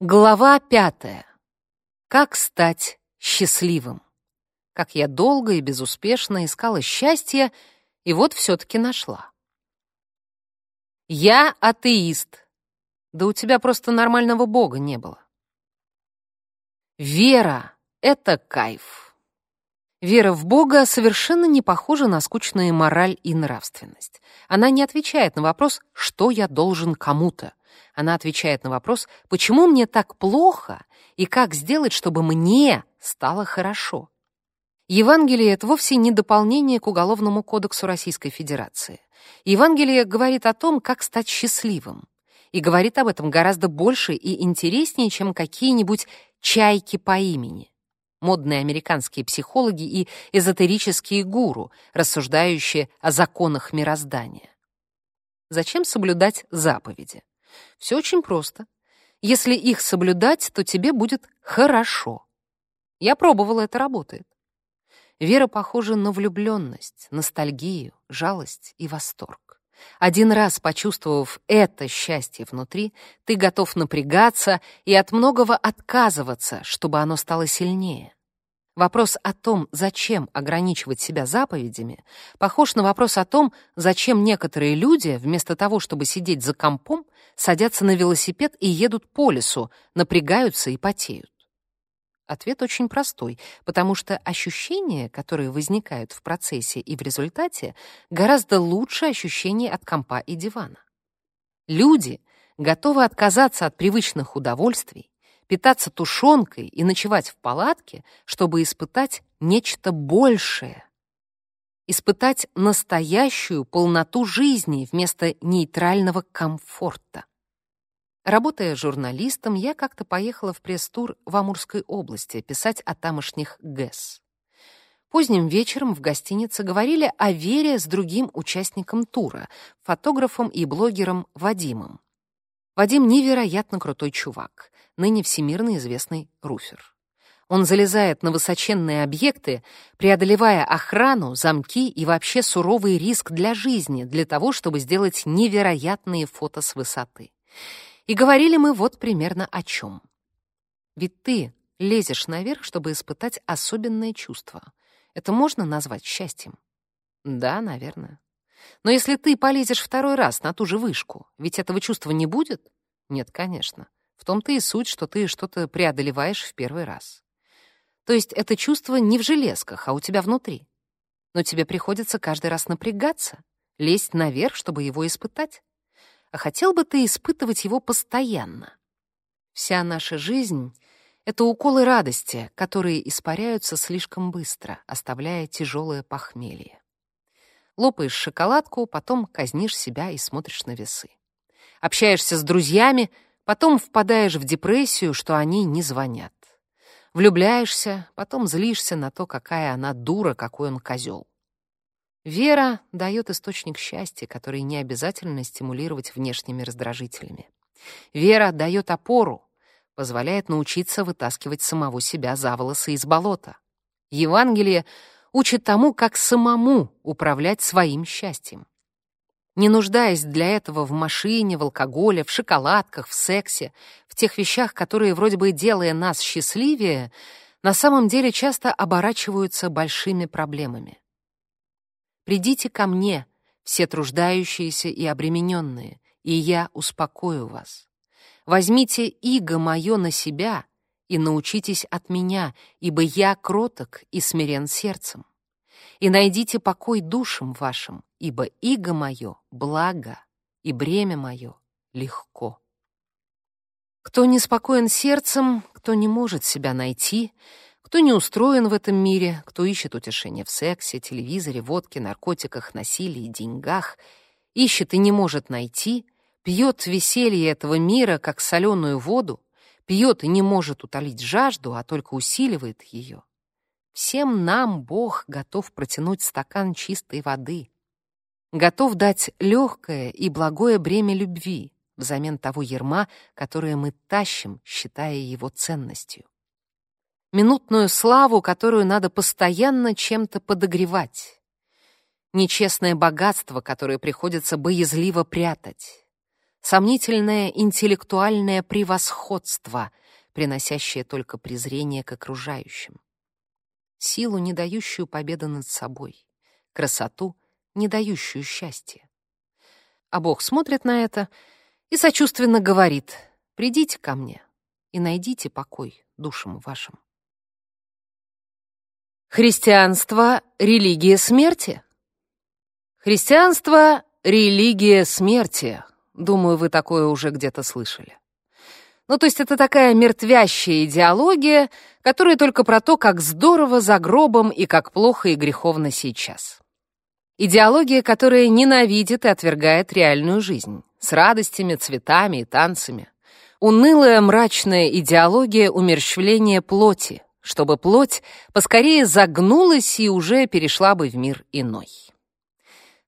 Глава пятая. Как стать счастливым? Как я долго и безуспешно искала счастье, и вот все-таки нашла. Я атеист. Да у тебя просто нормального бога не было. Вера — это кайф. Вера в Бога совершенно не похожа на скучную мораль и нравственность. Она не отвечает на вопрос, что я должен кому-то. Она отвечает на вопрос, почему мне так плохо и как сделать, чтобы мне стало хорошо. Евангелие — это вовсе не дополнение к Уголовному кодексу Российской Федерации. Евангелие говорит о том, как стать счастливым. И говорит об этом гораздо больше и интереснее, чем какие-нибудь чайки по имени. Модные американские психологи и эзотерические гуру, рассуждающие о законах мироздания. Зачем соблюдать заповеди? Все очень просто. Если их соблюдать, то тебе будет хорошо. Я пробовала, это работает. Вера похожа на влюбленность, ностальгию, жалость и восторг. Один раз почувствовав это счастье внутри, ты готов напрягаться и от многого отказываться, чтобы оно стало сильнее. Вопрос о том, зачем ограничивать себя заповедями, похож на вопрос о том, зачем некоторые люди, вместо того, чтобы сидеть за компом, садятся на велосипед и едут по лесу, напрягаются и потеют. Ответ очень простой, потому что ощущения, которые возникают в процессе и в результате, гораздо лучше ощущений от компа и дивана. Люди готовы отказаться от привычных удовольствий, питаться тушенкой и ночевать в палатке, чтобы испытать нечто большее. Испытать настоящую полноту жизни вместо нейтрального комфорта. Работая журналистом, я как-то поехала в пресс-тур в Амурской области писать о тамошних ГЭС. Поздним вечером в гостинице говорили о Вере с другим участником тура, фотографом и блогером Вадимом. Вадим невероятно крутой чувак ныне всемирно известный руфер. Он залезает на высоченные объекты, преодолевая охрану, замки и вообще суровый риск для жизни, для того, чтобы сделать невероятные фото с высоты. И говорили мы вот примерно о чем. Ведь ты лезешь наверх, чтобы испытать особенное чувство. Это можно назвать счастьем? Да, наверное. Но если ты полезешь второй раз на ту же вышку, ведь этого чувства не будет? Нет, конечно. В том-то и суть, что ты что-то преодолеваешь в первый раз. То есть это чувство не в железках, а у тебя внутри. Но тебе приходится каждый раз напрягаться, лезть наверх, чтобы его испытать. А хотел бы ты испытывать его постоянно. Вся наша жизнь — это уколы радости, которые испаряются слишком быстро, оставляя тяжелое похмелье. Лопаешь шоколадку, потом казнишь себя и смотришь на весы. Общаешься с друзьями — Потом впадаешь в депрессию, что они не звонят. Влюбляешься, потом злишься на то, какая она дура, какой он козел. Вера дает источник счастья, который не обязательно стимулировать внешними раздражителями. Вера дает опору, позволяет научиться вытаскивать самого себя за волосы из болота. Евангелие учит тому, как самому управлять своим счастьем не нуждаясь для этого в машине, в алкоголе, в шоколадках, в сексе, в тех вещах, которые, вроде бы делая нас счастливее, на самом деле часто оборачиваются большими проблемами. «Придите ко мне, все труждающиеся и обремененные, и я успокою вас. Возьмите иго мое на себя и научитесь от меня, ибо я кроток и смирен сердцем. И найдите покой душам вашим, ибо иго мое — благо, и бремя мое — легко. Кто неспокоен сердцем, кто не может себя найти, кто не устроен в этом мире, кто ищет утешение в сексе, телевизоре, водке, наркотиках, насилии, деньгах, ищет и не может найти, пьет веселье этого мира, как соленую воду, пьет и не может утолить жажду, а только усиливает ее. Всем нам Бог готов протянуть стакан чистой воды, готов дать легкое и благое бремя любви взамен того ерма, которое мы тащим, считая его ценностью. Минутную славу, которую надо постоянно чем-то подогревать. Нечестное богатство, которое приходится боязливо прятать. сомнительное интеллектуальное превосходство, приносящее только презрение к окружающим, силу, не дающую победы над собой, красоту, не дающую счастья. А Бог смотрит на это и сочувственно говорит «Придите ко мне и найдите покой душам вашим». Христианство — религия смерти? Христианство — религия смерти. Думаю, вы такое уже где-то слышали. Ну, то есть это такая мертвящая идеология, которая только про то, как здорово за гробом и как плохо и греховно сейчас. Идеология, которая ненавидит и отвергает реальную жизнь с радостями, цветами и танцами. Унылая мрачная идеология умерщвления плоти, чтобы плоть поскорее загнулась и уже перешла бы в мир иной.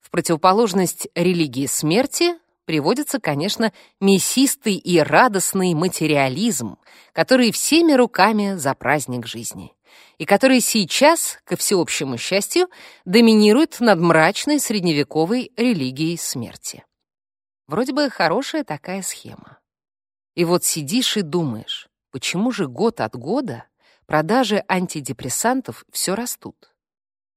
В противоположность религии смерти приводится, конечно, мясистый и радостный материализм, который всеми руками за праздник жизни, и который сейчас, ко всеобщему счастью, доминирует над мрачной средневековой религией смерти. Вроде бы хорошая такая схема. И вот сидишь и думаешь, почему же год от года продажи антидепрессантов все растут.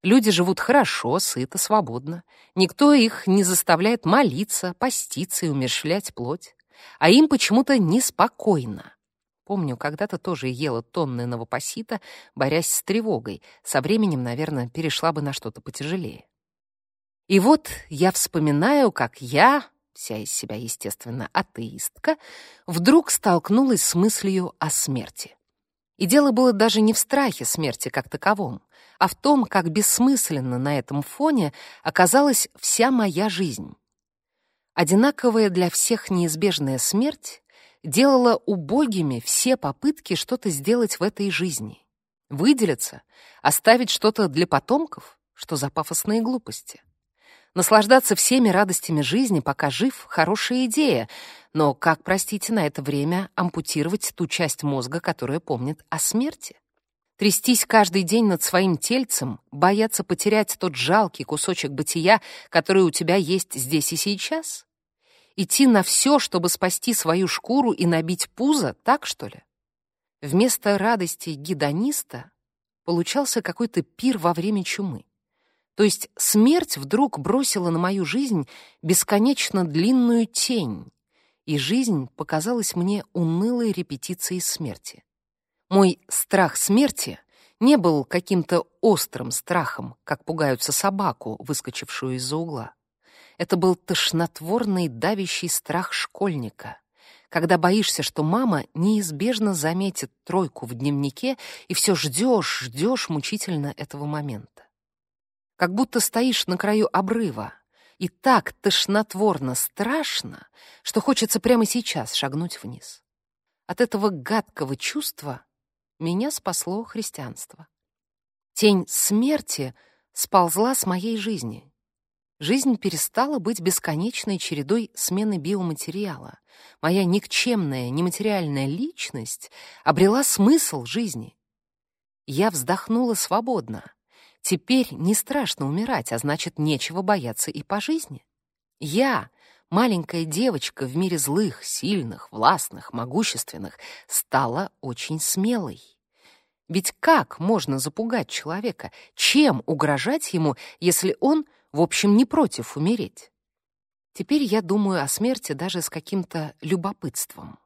Люди живут хорошо, сыто, свободно. Никто их не заставляет молиться, поститься и умерщвлять плоть. А им почему-то неспокойно. Помню, когда-то тоже ела тонны новопосита, борясь с тревогой. Со временем, наверное, перешла бы на что-то потяжелее. И вот я вспоминаю, как я, вся из себя, естественно, атеистка, вдруг столкнулась с мыслью о смерти. И дело было даже не в страхе смерти как таковом, а в том, как бессмысленно на этом фоне оказалась вся моя жизнь. Одинаковая для всех неизбежная смерть делала убогими все попытки что-то сделать в этой жизни. Выделиться, оставить что-то для потомков, что за пафосные глупости. Наслаждаться всеми радостями жизни, пока жив, хорошая идея, но как, простите, на это время ампутировать ту часть мозга, которая помнит о смерти? Трястись каждый день над своим тельцем, бояться потерять тот жалкий кусочек бытия, который у тебя есть здесь и сейчас? Идти на все, чтобы спасти свою шкуру и набить пузо, так что ли? Вместо радости гедониста получался какой-то пир во время чумы. То есть смерть вдруг бросила на мою жизнь бесконечно длинную тень, и жизнь показалась мне унылой репетицией смерти. Мой страх смерти не был каким-то острым страхом, как пугаются собаку, выскочившую из-за угла. Это был тошнотворный давящий страх школьника, когда боишься, что мама неизбежно заметит тройку в дневнике и все ждешь, ждешь мучительно этого момента как будто стоишь на краю обрыва, и так тошнотворно страшно, что хочется прямо сейчас шагнуть вниз. От этого гадкого чувства меня спасло христианство. Тень смерти сползла с моей жизни. Жизнь перестала быть бесконечной чередой смены биоматериала. Моя никчемная, нематериальная личность обрела смысл жизни. Я вздохнула свободно, Теперь не страшно умирать, а значит, нечего бояться и по жизни. Я, маленькая девочка в мире злых, сильных, властных, могущественных, стала очень смелой. Ведь как можно запугать человека? Чем угрожать ему, если он, в общем, не против умереть? Теперь я думаю о смерти даже с каким-то любопытством.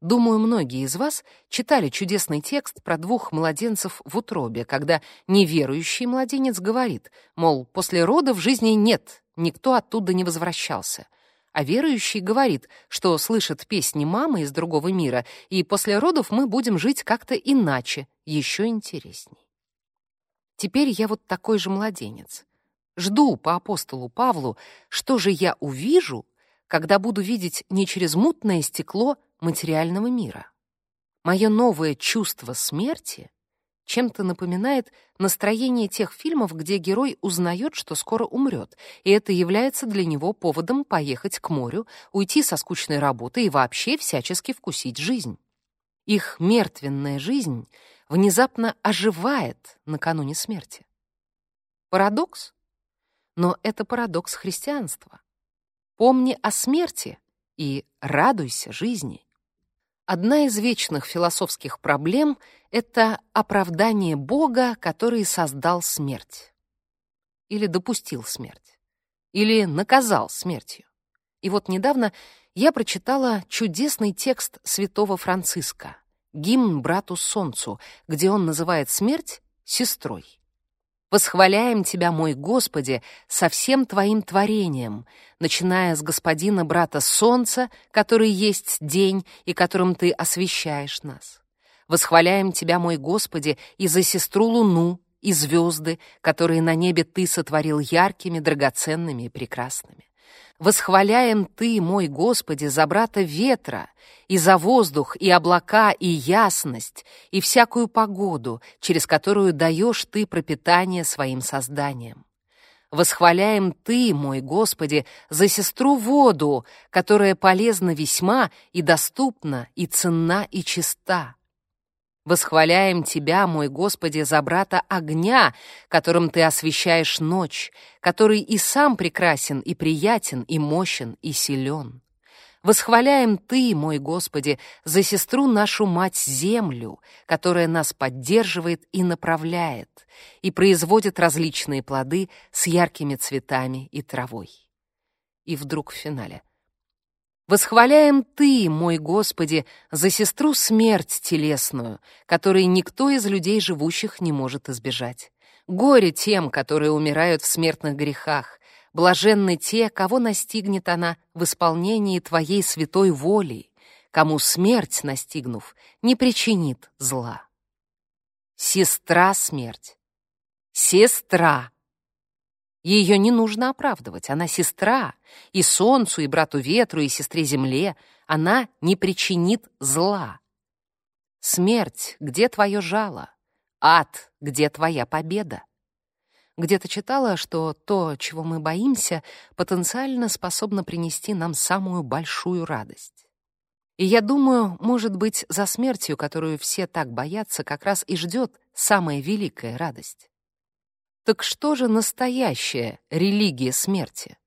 Думаю, многие из вас читали чудесный текст про двух младенцев в утробе, когда неверующий младенец говорит, мол, после родов жизни нет, никто оттуда не возвращался. А верующий говорит, что слышит песни мамы из другого мира, и после родов мы будем жить как-то иначе, еще интересней. Теперь я вот такой же младенец. Жду по апостолу Павлу, что же я увижу, когда буду видеть не через мутное стекло материального мира. Мое новое чувство смерти чем-то напоминает настроение тех фильмов, где герой узнает, что скоро умрет, и это является для него поводом поехать к морю, уйти со скучной работы и вообще всячески вкусить жизнь. Их мертвенная жизнь внезапно оживает накануне смерти. Парадокс? Но это парадокс христианства. Помни о смерти, и радуйся жизни. Одна из вечных философских проблем — это оправдание Бога, который создал смерть. Или допустил смерть. Или наказал смертью. И вот недавно я прочитала чудесный текст святого Франциска, гимн брату Солнцу, где он называет смерть сестрой. «Восхваляем Тебя, мой Господи, со всем Твоим творением, начиная с господина брата Солнца, который есть день и которым Ты освещаешь нас. Восхваляем Тебя, мой Господи, и за сестру Луну, и звезды, которые на небе Ты сотворил яркими, драгоценными и прекрасными. Восхваляем Ты, мой Господи, за брата ветра, и за воздух, и облака, и ясность, и всякую погоду, через которую даешь Ты пропитание своим созданием. Восхваляем Ты, мой Господи, за сестру воду, которая полезна весьма и доступна, и ценна, и чиста. Восхваляем Тебя, мой Господи, за брата огня, которым Ты освещаешь ночь, который и сам прекрасен, и приятен, и мощен, и силен. Восхваляем Ты, мой Господи, за сестру нашу Мать-Землю, которая нас поддерживает и направляет, и производит различные плоды с яркими цветами и травой. И вдруг в финале. Восхваляем Ты, мой Господи, за сестру смерть телесную, которой никто из людей живущих не может избежать. Горе тем, которые умирают в смертных грехах. Блаженны те, кого настигнет она в исполнении Твоей святой воли, кому смерть, настигнув, не причинит зла. Сестра смерть. Сестра ее не нужно оправдывать. Она сестра. И солнцу, и брату ветру, и сестре земле. Она не причинит зла. Смерть, где твое жало? Ад, где твоя победа? Где-то читала, что то, чего мы боимся, потенциально способно принести нам самую большую радость. И я думаю, может быть, за смертью, которую все так боятся, как раз и ждет самая великая радость. Так что же настоящая религия смерти?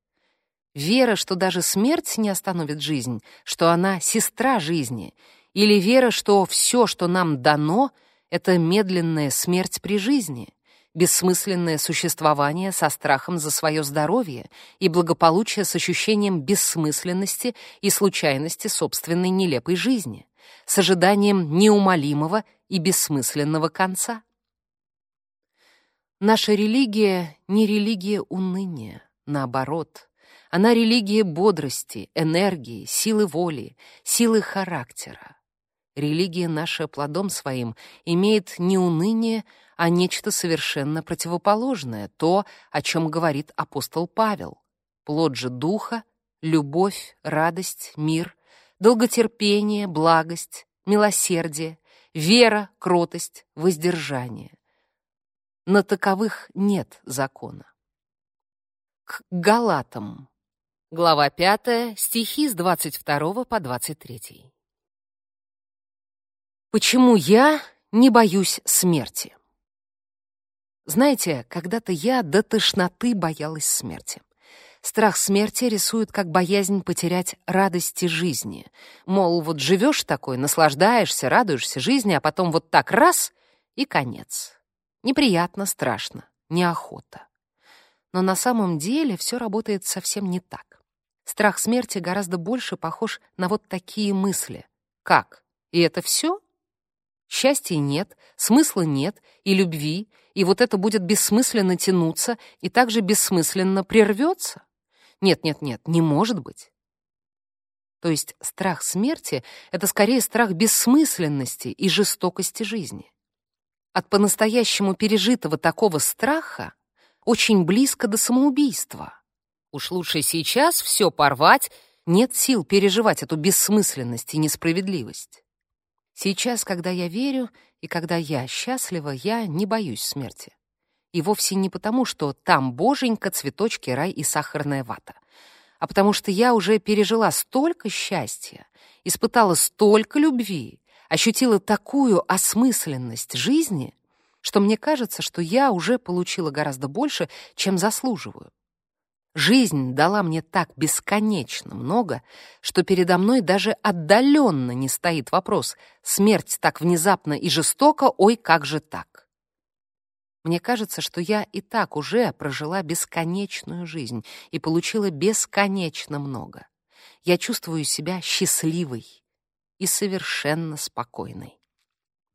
Вера, что даже смерть не остановит жизнь, что она сестра жизни, или вера, что все, что нам дано, это медленная смерть при жизни, бессмысленное существование со страхом за свое здоровье и благополучие с ощущением бессмысленности и случайности собственной нелепой жизни, с ожиданием неумолимого и бессмысленного конца. Наша религия не религия уныния, наоборот. Она религия бодрости, энергии, силы воли, силы характера. Религия наша плодом своим имеет не уныние, а нечто совершенно противоположное, то, о чем говорит апостол Павел. Плод же духа — любовь, радость, мир, долготерпение, благость, милосердие, вера, кротость, воздержание. На таковых нет закона. К Галатам. Глава 5, стихи с 22 по 23. Почему я не боюсь смерти? Знаете, когда-то я до тошноты боялась смерти. Страх смерти рисует как боязнь потерять радости жизни. Мол, вот живешь такой, наслаждаешься, радуешься жизни, а потом вот так раз — и конец. Неприятно, страшно, неохота. Но на самом деле все работает совсем не так. Страх смерти гораздо больше похож на вот такие мысли. Как? И это все? Счастья нет, смысла нет, и любви, и вот это будет бессмысленно тянуться, и также бессмысленно прервется? Нет, нет, нет, не может быть. То есть страх смерти — это скорее страх бессмысленности и жестокости жизни. От по-настоящему пережитого такого страха очень близко до самоубийства. Уж лучше сейчас все порвать, нет сил переживать эту бессмысленность и несправедливость. Сейчас, когда я верю и когда я счастлива, я не боюсь смерти. И вовсе не потому, что там боженька, цветочки, рай и сахарная вата, а потому что я уже пережила столько счастья, испытала столько любви, ощутила такую осмысленность жизни, что мне кажется, что я уже получила гораздо больше, чем заслуживаю. Жизнь дала мне так бесконечно много, что передо мной даже отдаленно не стоит вопрос «Смерть так внезапно и жестоко, ой, как же так?». Мне кажется, что я и так уже прожила бесконечную жизнь и получила бесконечно много. Я чувствую себя счастливой и совершенно спокойной.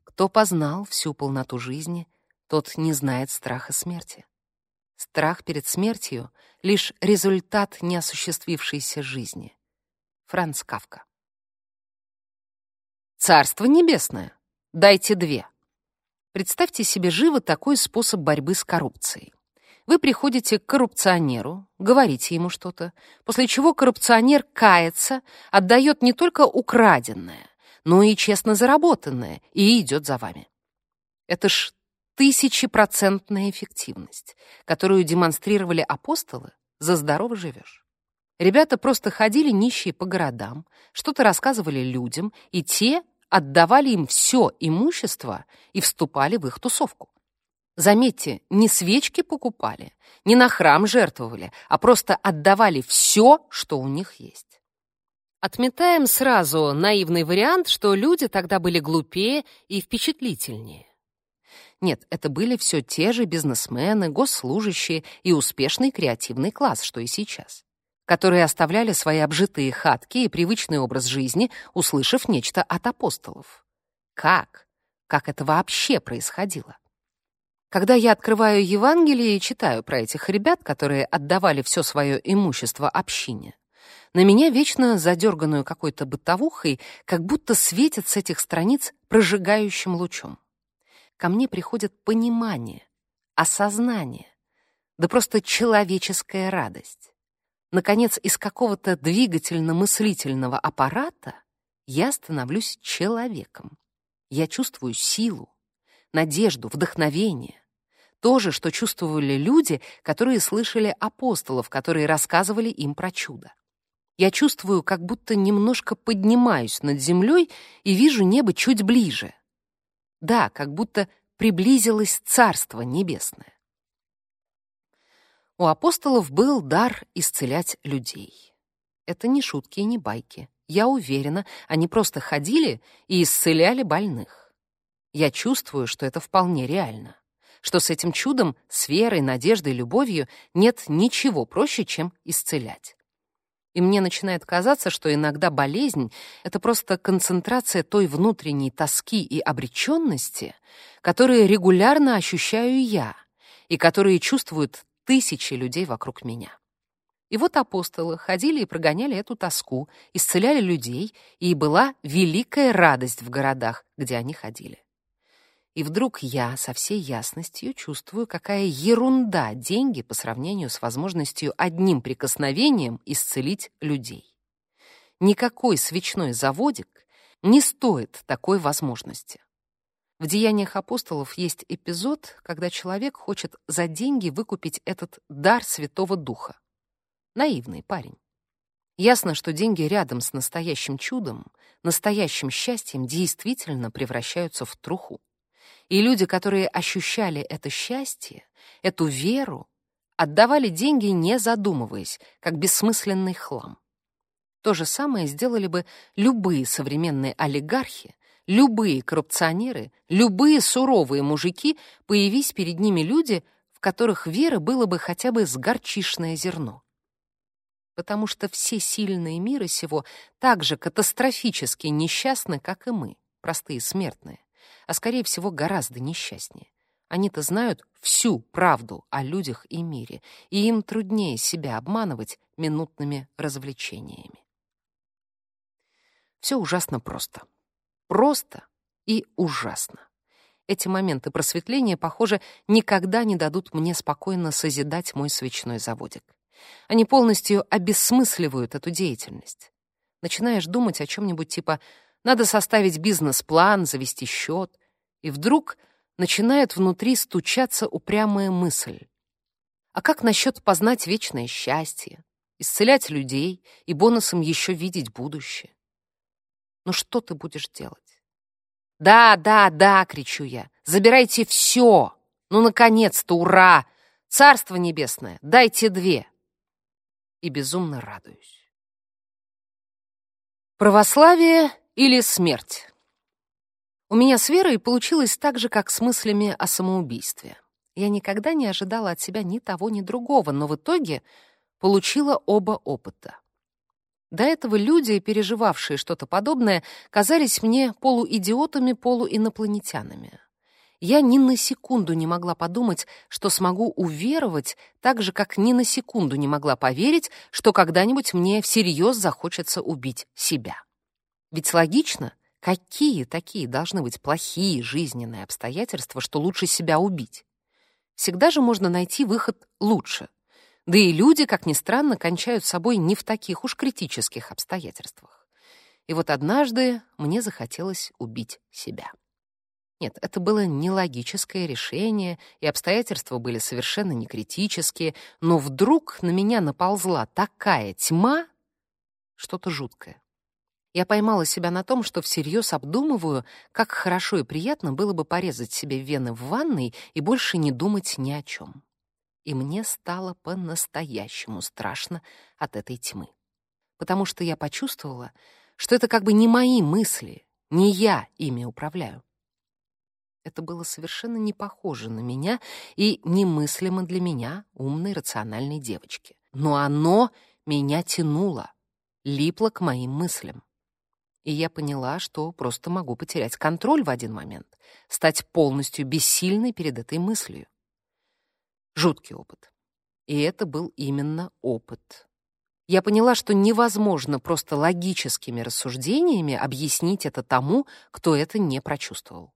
Кто познал всю полноту жизни, тот не знает страха смерти. Страх перед смертью — лишь результат неосуществившейся жизни. Франц Кавка. Царство небесное. Дайте две. Представьте себе живо такой способ борьбы с коррупцией. Вы приходите к коррупционеру, говорите ему что-то, после чего коррупционер кается, отдает не только украденное, но и честно заработанное и идет за вами. Это ж тысячепроцентная эффективность, которую демонстрировали апостолы, за здорово живешь. Ребята просто ходили нищие по городам, что-то рассказывали людям, и те отдавали им все имущество и вступали в их тусовку. Заметьте, не свечки покупали, не на храм жертвовали, а просто отдавали все, что у них есть. Отметаем сразу наивный вариант, что люди тогда были глупее и впечатлительнее. Нет, это были все те же бизнесмены, госслужащие и успешный креативный класс, что и сейчас которые оставляли свои обжитые хатки и привычный образ жизни, услышав нечто от апостолов. Как? Как это вообще происходило? Когда я открываю Евангелие и читаю про этих ребят, которые отдавали все свое имущество общине, на меня вечно задерганную какой-то бытовухой, как будто светит с этих страниц прожигающим лучом. Ко мне приходит понимание, осознание, да просто человеческая радость. Наконец, из какого-то двигательно-мыслительного аппарата я становлюсь человеком. Я чувствую силу, надежду, вдохновение. То же, что чувствовали люди, которые слышали апостолов, которые рассказывали им про чудо. Я чувствую, как будто немножко поднимаюсь над землей и вижу небо чуть ближе. Да, как будто приблизилось Царство Небесное. У апостолов был дар исцелять людей. Это не шутки и не байки. Я уверена, они просто ходили и исцеляли больных. Я чувствую, что это вполне реально. Что с этим чудом, с верой, надеждой, любовью нет ничего проще, чем исцелять. И мне начинает казаться, что иногда болезнь — это просто концентрация той внутренней тоски и обреченности, которые регулярно ощущаю я, и которые чувствуют тысячи людей вокруг меня. И вот апостолы ходили и прогоняли эту тоску, исцеляли людей, и была великая радость в городах, где они ходили. И вдруг я со всей ясностью чувствую, какая ерунда деньги по сравнению с возможностью одним прикосновением исцелить людей. Никакой свечной заводик не стоит такой возможности. В «Деяниях апостолов» есть эпизод, когда человек хочет за деньги выкупить этот дар Святого Духа. Наивный парень. Ясно, что деньги рядом с настоящим чудом, настоящим счастьем действительно превращаются в труху. И люди, которые ощущали это счастье, эту веру, отдавали деньги, не задумываясь, как бессмысленный хлам. То же самое сделали бы любые современные олигархи, любые коррупционеры, любые суровые мужики, появись перед ними люди, в которых веры было бы хотя бы с горчишное зерно. Потому что все сильные мира сего так же катастрофически несчастны, как и мы, простые смертные, а скорее всего гораздо несчастнее. Они-то знают всю правду о людях и мире, и им труднее себя обманывать минутными развлечениями. Все ужасно просто. Просто и ужасно. Эти моменты просветления, похоже, никогда не дадут мне спокойно созидать мой свечной заводик. Они полностью обесмысливают эту деятельность. Начинаешь думать о чем-нибудь типа «надо составить бизнес-план, завести счет», и вдруг начинает внутри стучаться упрямая мысль. А как насчет познать вечное счастье, исцелять людей и бонусом еще видеть будущее? Ну что ты будешь делать? «Да, да, да!» — кричу я. «Забирайте все! Ну, наконец-то, ура! Царство небесное, дайте две!» и безумно радуюсь. Православие или смерть? У меня с Верой получилось так же, как с мыслями о самоубийстве. Я никогда не ожидала от себя ни того, ни другого, но в итоге получила оба опыта. До этого люди, переживавшие что-то подобное, казались мне полуидиотами, полуинопланетянами. Я ни на секунду не могла подумать, что смогу уверовать, так же, как ни на секунду не могла поверить, что когда-нибудь мне всерьез захочется убить себя. Ведь логично, какие такие должны быть плохие жизненные обстоятельства, что лучше себя убить? Всегда же можно найти выход лучше. Да и люди, как ни странно, кончают собой не в таких уж критических обстоятельствах. И вот однажды мне захотелось убить себя. Нет, это было нелогическое решение, и обстоятельства были совершенно не критические, но вдруг на меня наползла такая тьма, что-то жуткое. Я поймала себя на том, что всерьез обдумываю, как хорошо и приятно было бы порезать себе вены в ванной и больше не думать ни о чем. И мне стало по-настоящему страшно от этой тьмы. Потому что я почувствовала, что это как бы не мои мысли, не я ими управляю. Это было совершенно не похоже на меня и немыслимо для меня, умной, рациональной девочки. Но оно меня тянуло, липло к моим мыслям и я поняла, что просто могу потерять контроль в один момент, стать полностью бессильной перед этой мыслью. Жуткий опыт. И это был именно опыт. Я поняла, что невозможно просто логическими рассуждениями объяснить это тому, кто это не прочувствовал.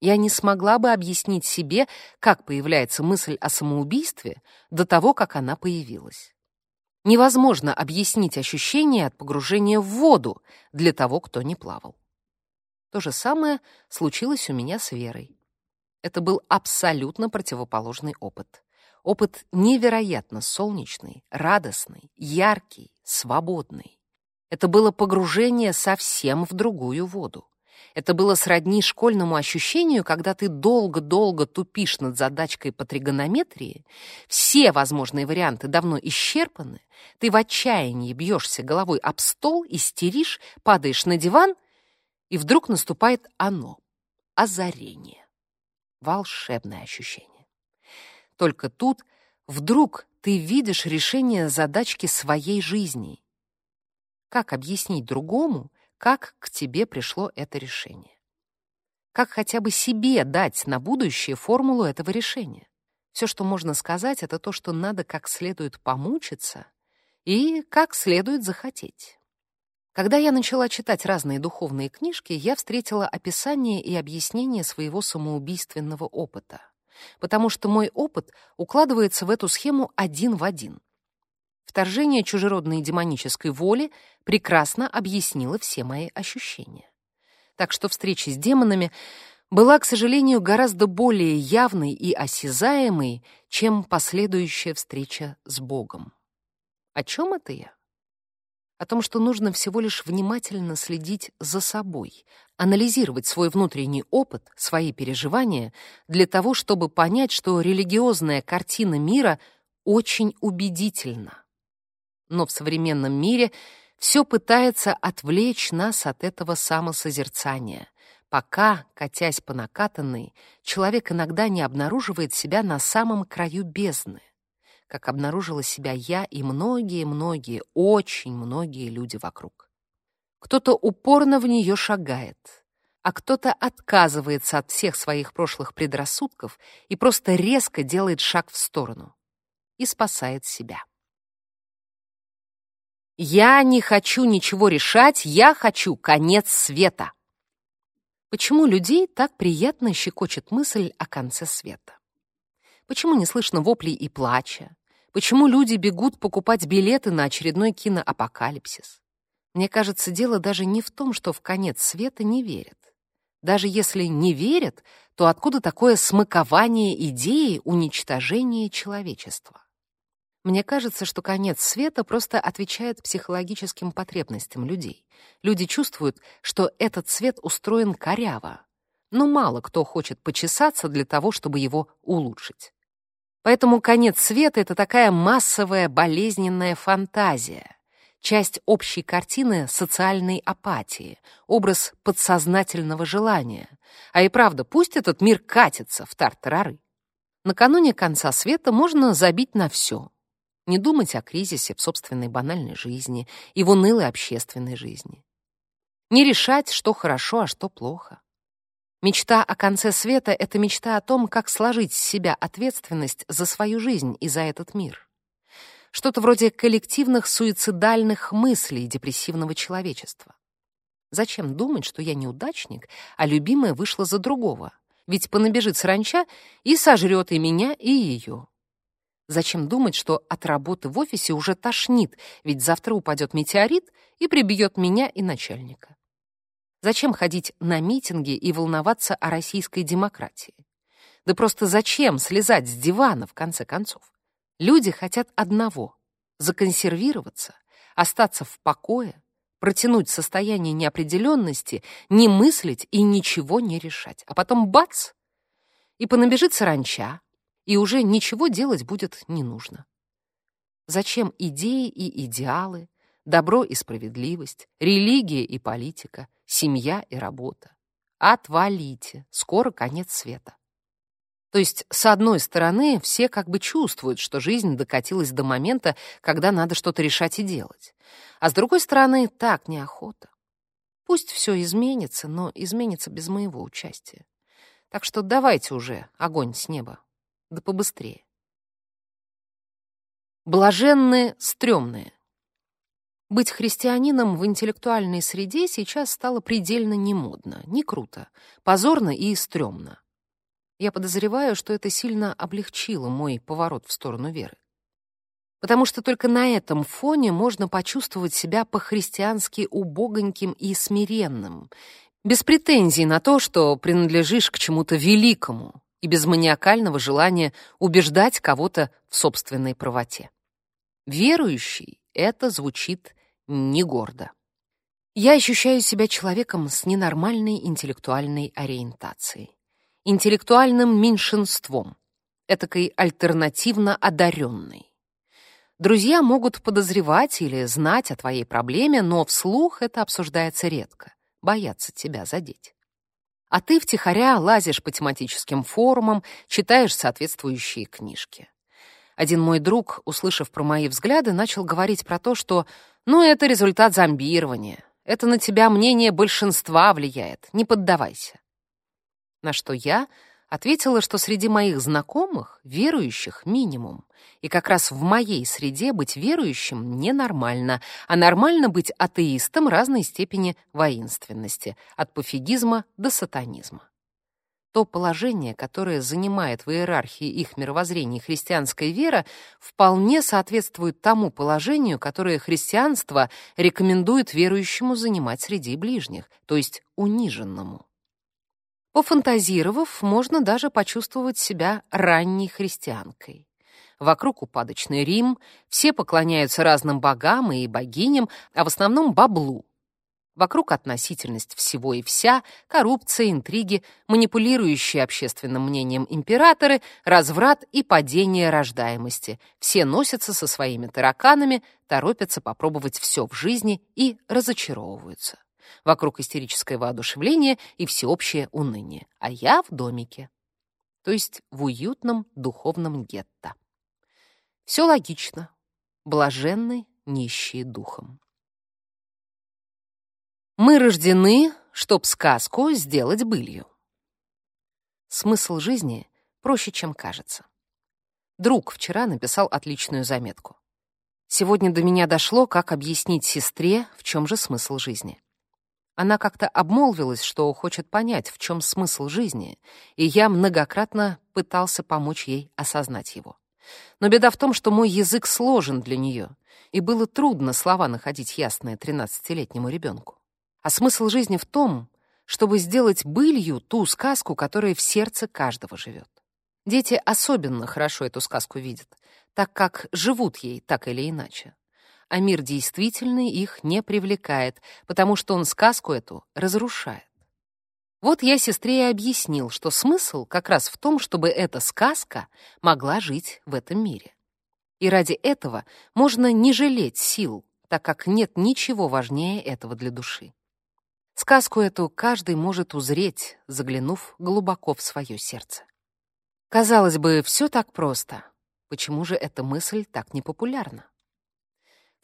Я не смогла бы объяснить себе, как появляется мысль о самоубийстве до того, как она появилась. Невозможно объяснить ощущение от погружения в воду для того, кто не плавал. То же самое случилось у меня с Верой. Это был абсолютно противоположный опыт. Опыт невероятно солнечный, радостный, яркий, свободный. Это было погружение совсем в другую воду. Это было сродни школьному ощущению, когда ты долго-долго тупишь над задачкой по тригонометрии, все возможные варианты давно исчерпаны, ты в отчаянии бьешься головой об стол, истеришь, падаешь на диван, и вдруг наступает оно — озарение. Волшебное ощущение. Только тут вдруг ты видишь решение задачки своей жизни. Как объяснить другому, как к тебе пришло это решение. Как хотя бы себе дать на будущее формулу этого решения. Все, что можно сказать, это то, что надо как следует помучиться и как следует захотеть. Когда я начала читать разные духовные книжки, я встретила описание и объяснение своего самоубийственного опыта, потому что мой опыт укладывается в эту схему один в один. Вторжение чужеродной демонической воли прекрасно объяснило все мои ощущения. Так что встреча с демонами была, к сожалению, гораздо более явной и осязаемой, чем последующая встреча с Богом. О чем это я? О том, что нужно всего лишь внимательно следить за собой, анализировать свой внутренний опыт, свои переживания, для того, чтобы понять, что религиозная картина мира очень убедительна но в современном мире все пытается отвлечь нас от этого самосозерцания, пока, катясь по накатанной, человек иногда не обнаруживает себя на самом краю бездны, как обнаружила себя я и многие-многие, очень многие люди вокруг. Кто-то упорно в нее шагает, а кто-то отказывается от всех своих прошлых предрассудков и просто резко делает шаг в сторону и спасает себя. Я не хочу ничего решать, я хочу конец света. Почему людей так приятно щекочет мысль о конце света? Почему не слышно воплей и плача? Почему люди бегут покупать билеты на очередной киноапокалипсис? Мне кажется, дело даже не в том, что в конец света не верят. Даже если не верят, то откуда такое смакование идеи уничтожения человечества? Мне кажется, что конец света просто отвечает психологическим потребностям людей. Люди чувствуют, что этот свет устроен коряво, но мало кто хочет почесаться для того, чтобы его улучшить. Поэтому конец света — это такая массовая болезненная фантазия, часть общей картины социальной апатии, образ подсознательного желания. А и правда, пусть этот мир катится в тартарары. Накануне конца света можно забить на все. Не думать о кризисе в собственной банальной жизни и в унылой общественной жизни. Не решать, что хорошо, а что плохо. Мечта о конце света — это мечта о том, как сложить с себя ответственность за свою жизнь и за этот мир. Что-то вроде коллективных суицидальных мыслей депрессивного человечества. Зачем думать, что я неудачник, а любимая вышла за другого? Ведь понабежит саранча и сожрет и меня, и ее. Зачем думать, что от работы в офисе уже тошнит, ведь завтра упадет метеорит и прибьет меня и начальника? Зачем ходить на митинги и волноваться о российской демократии? Да просто зачем слезать с дивана, в конце концов? Люди хотят одного — законсервироваться, остаться в покое, протянуть состояние неопределенности, не мыслить и ничего не решать. А потом бац! И понабежит саранча, и уже ничего делать будет не нужно. Зачем идеи и идеалы, добро и справедливость, религия и политика, семья и работа. Отвалите, скоро конец света. То есть, с одной стороны, все как бы чувствуют, что жизнь докатилась до момента, когда надо что-то решать и делать. А с другой стороны, так неохота. Пусть все изменится, но изменится без моего участия. Так что давайте уже огонь с неба. Да побыстрее. Блаженные, стрёмные. Быть христианином в интеллектуальной среде сейчас стало предельно немодно, не круто, позорно и стрёмно. Я подозреваю, что это сильно облегчило мой поворот в сторону веры. Потому что только на этом фоне можно почувствовать себя по-христиански убогоньким и смиренным, без претензий на то, что принадлежишь к чему-то великому, и без маниакального желания убеждать кого-то в собственной правоте. Верующий это звучит не гордо. Я ощущаю себя человеком с ненормальной интеллектуальной ориентацией, интеллектуальным меньшинством, этакой альтернативно одаренной. Друзья могут подозревать или знать о твоей проблеме, но вслух это обсуждается редко, боятся тебя задеть. А ты втихаря лазишь по тематическим форумам, читаешь соответствующие книжки. Один мой друг, услышав про мои взгляды, начал говорить про то, что «ну, это результат зомбирования, это на тебя мнение большинства влияет, не поддавайся». На что я ответила, что среди моих знакомых верующих минимум, и как раз в моей среде быть верующим ненормально, а нормально быть атеистом разной степени воинственности, от пофигизма до сатанизма. То положение, которое занимает в иерархии их мировоззрения христианская вера, вполне соответствует тому положению, которое христианство рекомендует верующему занимать среди ближних, то есть униженному. Пофантазировав, можно даже почувствовать себя ранней христианкой. Вокруг упадочный Рим, все поклоняются разным богам и богиням, а в основном баблу, Вокруг относительность всего и вся, коррупция, интриги, манипулирующие общественным мнением императоры, разврат и падение рождаемости. Все носятся со своими тараканами, торопятся попробовать все в жизни и разочаровываются. Вокруг истерическое воодушевление и всеобщее уныние. А я в домике. То есть в уютном духовном гетто. Все логично. Блаженный, нищие духом. Мы рождены, чтоб сказку сделать былью. Смысл жизни проще, чем кажется. Друг вчера написал отличную заметку. Сегодня до меня дошло, как объяснить сестре, в чем же смысл жизни. Она как-то обмолвилась, что хочет понять, в чем смысл жизни, и я многократно пытался помочь ей осознать его. Но беда в том, что мой язык сложен для нее, и было трудно слова находить ясные тринадцатилетнему ребенку. А смысл жизни в том, чтобы сделать былью ту сказку, которая в сердце каждого живет. Дети особенно хорошо эту сказку видят, так как живут ей так или иначе. А мир действительный их не привлекает, потому что он сказку эту разрушает. Вот я сестре и объяснил, что смысл как раз в том, чтобы эта сказка могла жить в этом мире. И ради этого можно не жалеть сил, так как нет ничего важнее этого для души. Сказку эту каждый может узреть, заглянув глубоко в свое сердце. Казалось бы, все так просто. Почему же эта мысль так непопулярна?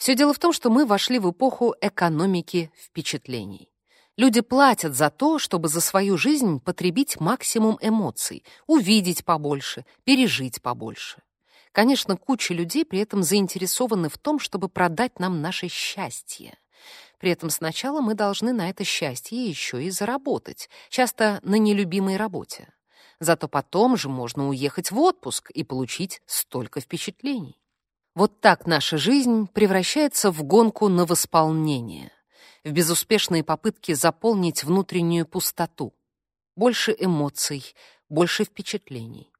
Все дело в том, что мы вошли в эпоху экономики впечатлений. Люди платят за то, чтобы за свою жизнь потребить максимум эмоций, увидеть побольше, пережить побольше. Конечно, куча людей при этом заинтересованы в том, чтобы продать нам наше счастье. При этом сначала мы должны на это счастье еще и заработать, часто на нелюбимой работе. Зато потом же можно уехать в отпуск и получить столько впечатлений. Вот так наша жизнь превращается в гонку на восполнение, в безуспешные попытки заполнить внутреннюю пустоту. Больше эмоций, больше впечатлений.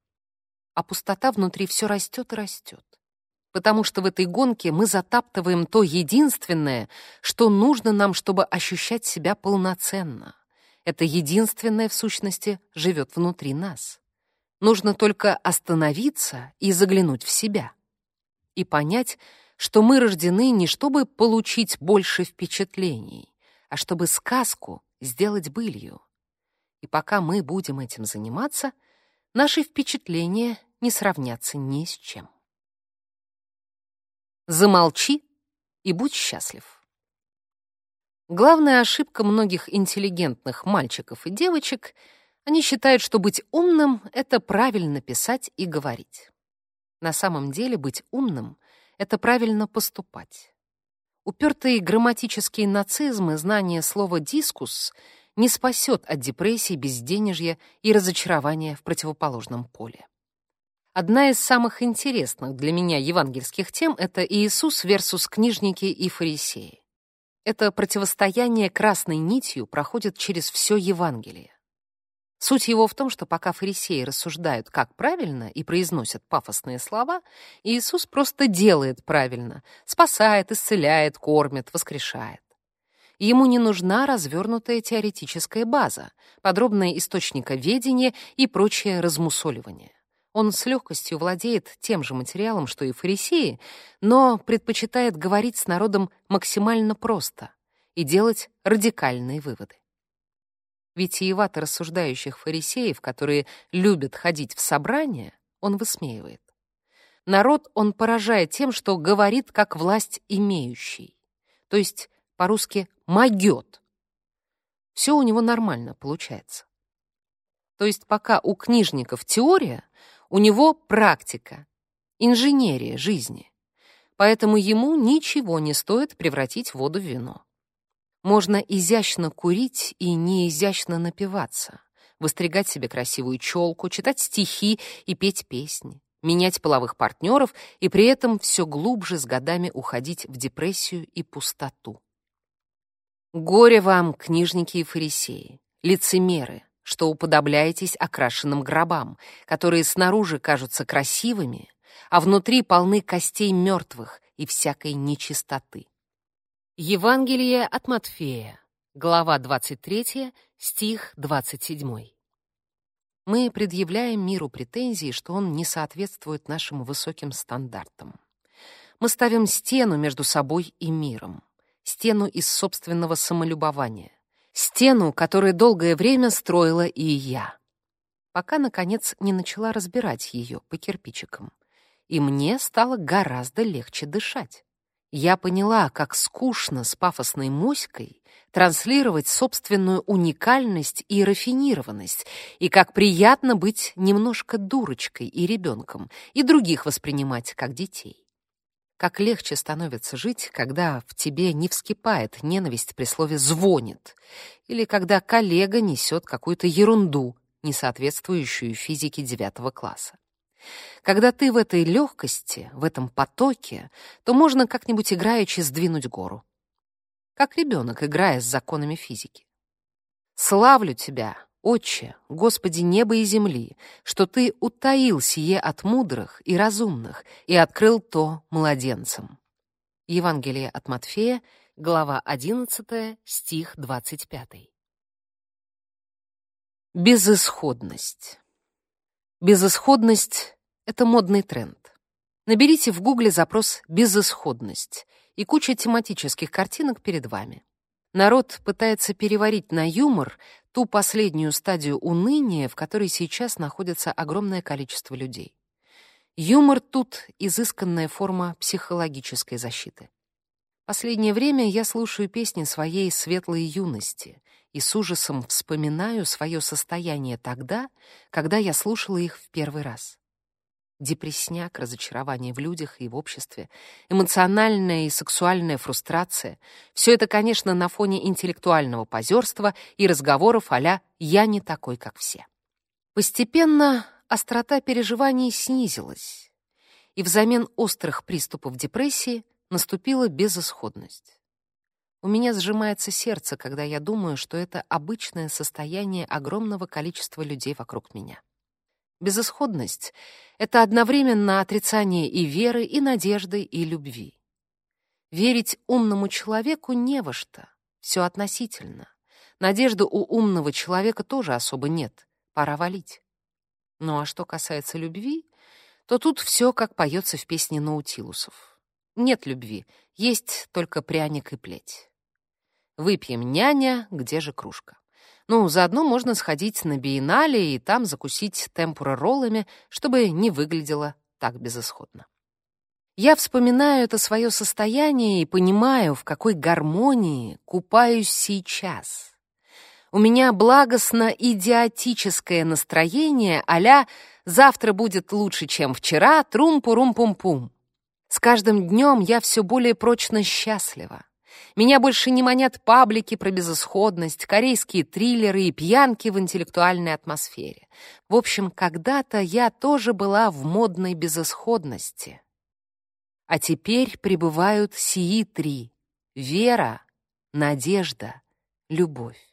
А пустота внутри все растет и растет потому что в этой гонке мы затаптываем то единственное, что нужно нам, чтобы ощущать себя полноценно. Это единственное, в сущности, живет внутри нас. Нужно только остановиться и заглянуть в себя. И понять, что мы рождены не чтобы получить больше впечатлений, а чтобы сказку сделать былью. И пока мы будем этим заниматься, наши впечатления не сравнятся ни с чем. Замолчи и будь счастлив. Главная ошибка многих интеллигентных мальчиков и девочек — они считают, что быть умным — это правильно писать и говорить. На самом деле быть умным — это правильно поступать. Упертый грамматический нацизм и знание слова «дискус» не спасет от депрессии, безденежья и разочарования в противоположном поле. Одна из самых интересных для меня евангельских тем — это Иисус versus книжники и фарисеи. Это противостояние красной нитью проходит через все Евангелие. Суть его в том, что пока фарисеи рассуждают, как правильно, и произносят пафосные слова, Иисус просто делает правильно, спасает, исцеляет, кормит, воскрешает. Ему не нужна развернутая теоретическая база, подробное источниковедение и прочее размусоливание. Он с легкостью владеет тем же материалом, что и фарисеи, но предпочитает говорить с народом максимально просто и делать радикальные выводы. Витиевато рассуждающих фарисеев, которые любят ходить в собрания, он высмеивает. Народ он поражает тем, что говорит как власть имеющий, то есть по-русски «могет». Все у него нормально получается. То есть пока у книжников теория, у него практика, инженерия жизни. Поэтому ему ничего не стоит превратить воду в вино. Можно изящно курить и неизящно напиваться, выстригать себе красивую челку, читать стихи и петь песни, менять половых партнеров и при этом все глубже с годами уходить в депрессию и пустоту. Горе вам, книжники и фарисеи, лицемеры, что уподобляетесь окрашенным гробам, которые снаружи кажутся красивыми, а внутри полны костей мертвых и всякой нечистоты. Евангелие от Матфея, глава 23, стих 27. Мы предъявляем миру претензии, что он не соответствует нашим высоким стандартам. Мы ставим стену между собой и миром, стену из собственного самолюбования, Стену, которую долгое время строила и я. Пока, наконец, не начала разбирать ее по кирпичикам. И мне стало гораздо легче дышать. Я поняла, как скучно с пафосной моськой транслировать собственную уникальность и рафинированность, и как приятно быть немножко дурочкой и ребенком, и других воспринимать как детей. Как легче становится жить, когда в тебе не вскипает ненависть при слове «звонит», или когда коллега несет какую-то ерунду, не соответствующую физике девятого класса. Когда ты в этой легкости, в этом потоке, то можно как-нибудь играючи сдвинуть гору. Как ребенок, играя с законами физики. «Славлю тебя, Отче, Господи неба и земли, что Ты утаил сие от мудрых и разумных и открыл то младенцам. Евангелие от Матфея, глава 11, стих 25. Безысходность. Безысходность — это модный тренд. Наберите в гугле запрос «безысходность» и куча тематических картинок перед вами. Народ пытается переварить на юмор ту последнюю стадию уныния, в которой сейчас находится огромное количество людей. Юмор тут — изысканная форма психологической защиты. Последнее время я слушаю песни своей светлой юности и с ужасом вспоминаю свое состояние тогда, когда я слушала их в первый раз. Депресняк, разочарование в людях и в обществе, эмоциональная и сексуальная фрустрация — все это, конечно, на фоне интеллектуального позерства и разговоров а «я не такой, как все». Постепенно острота переживаний снизилась, и взамен острых приступов депрессии наступила безысходность. У меня сжимается сердце, когда я думаю, что это обычное состояние огромного количества людей вокруг меня. Безысходность — это одновременно отрицание и веры, и надежды, и любви. Верить умному человеку не во что, все относительно. Надежды у умного человека тоже особо нет, пора валить. Ну а что касается любви, то тут все как поется в песне Наутилусов. Нет любви, есть только пряник и плеть. Выпьем няня, где же кружка? Ну, заодно можно сходить на биеннале и там закусить темпура-роллами, чтобы не выглядело так безысходно. Я вспоминаю это свое состояние и понимаю, в какой гармонии купаюсь сейчас. У меня благостно-идиотическое настроение а «завтра будет лучше, чем вчера, трум-пурум-пум-пум». С каждым днем я все более прочно счастлива. Меня больше не манят паблики про безысходность, корейские триллеры и пьянки в интеллектуальной атмосфере. В общем, когда-то я тоже была в модной безысходности. А теперь пребывают сии три — вера, надежда, любовь.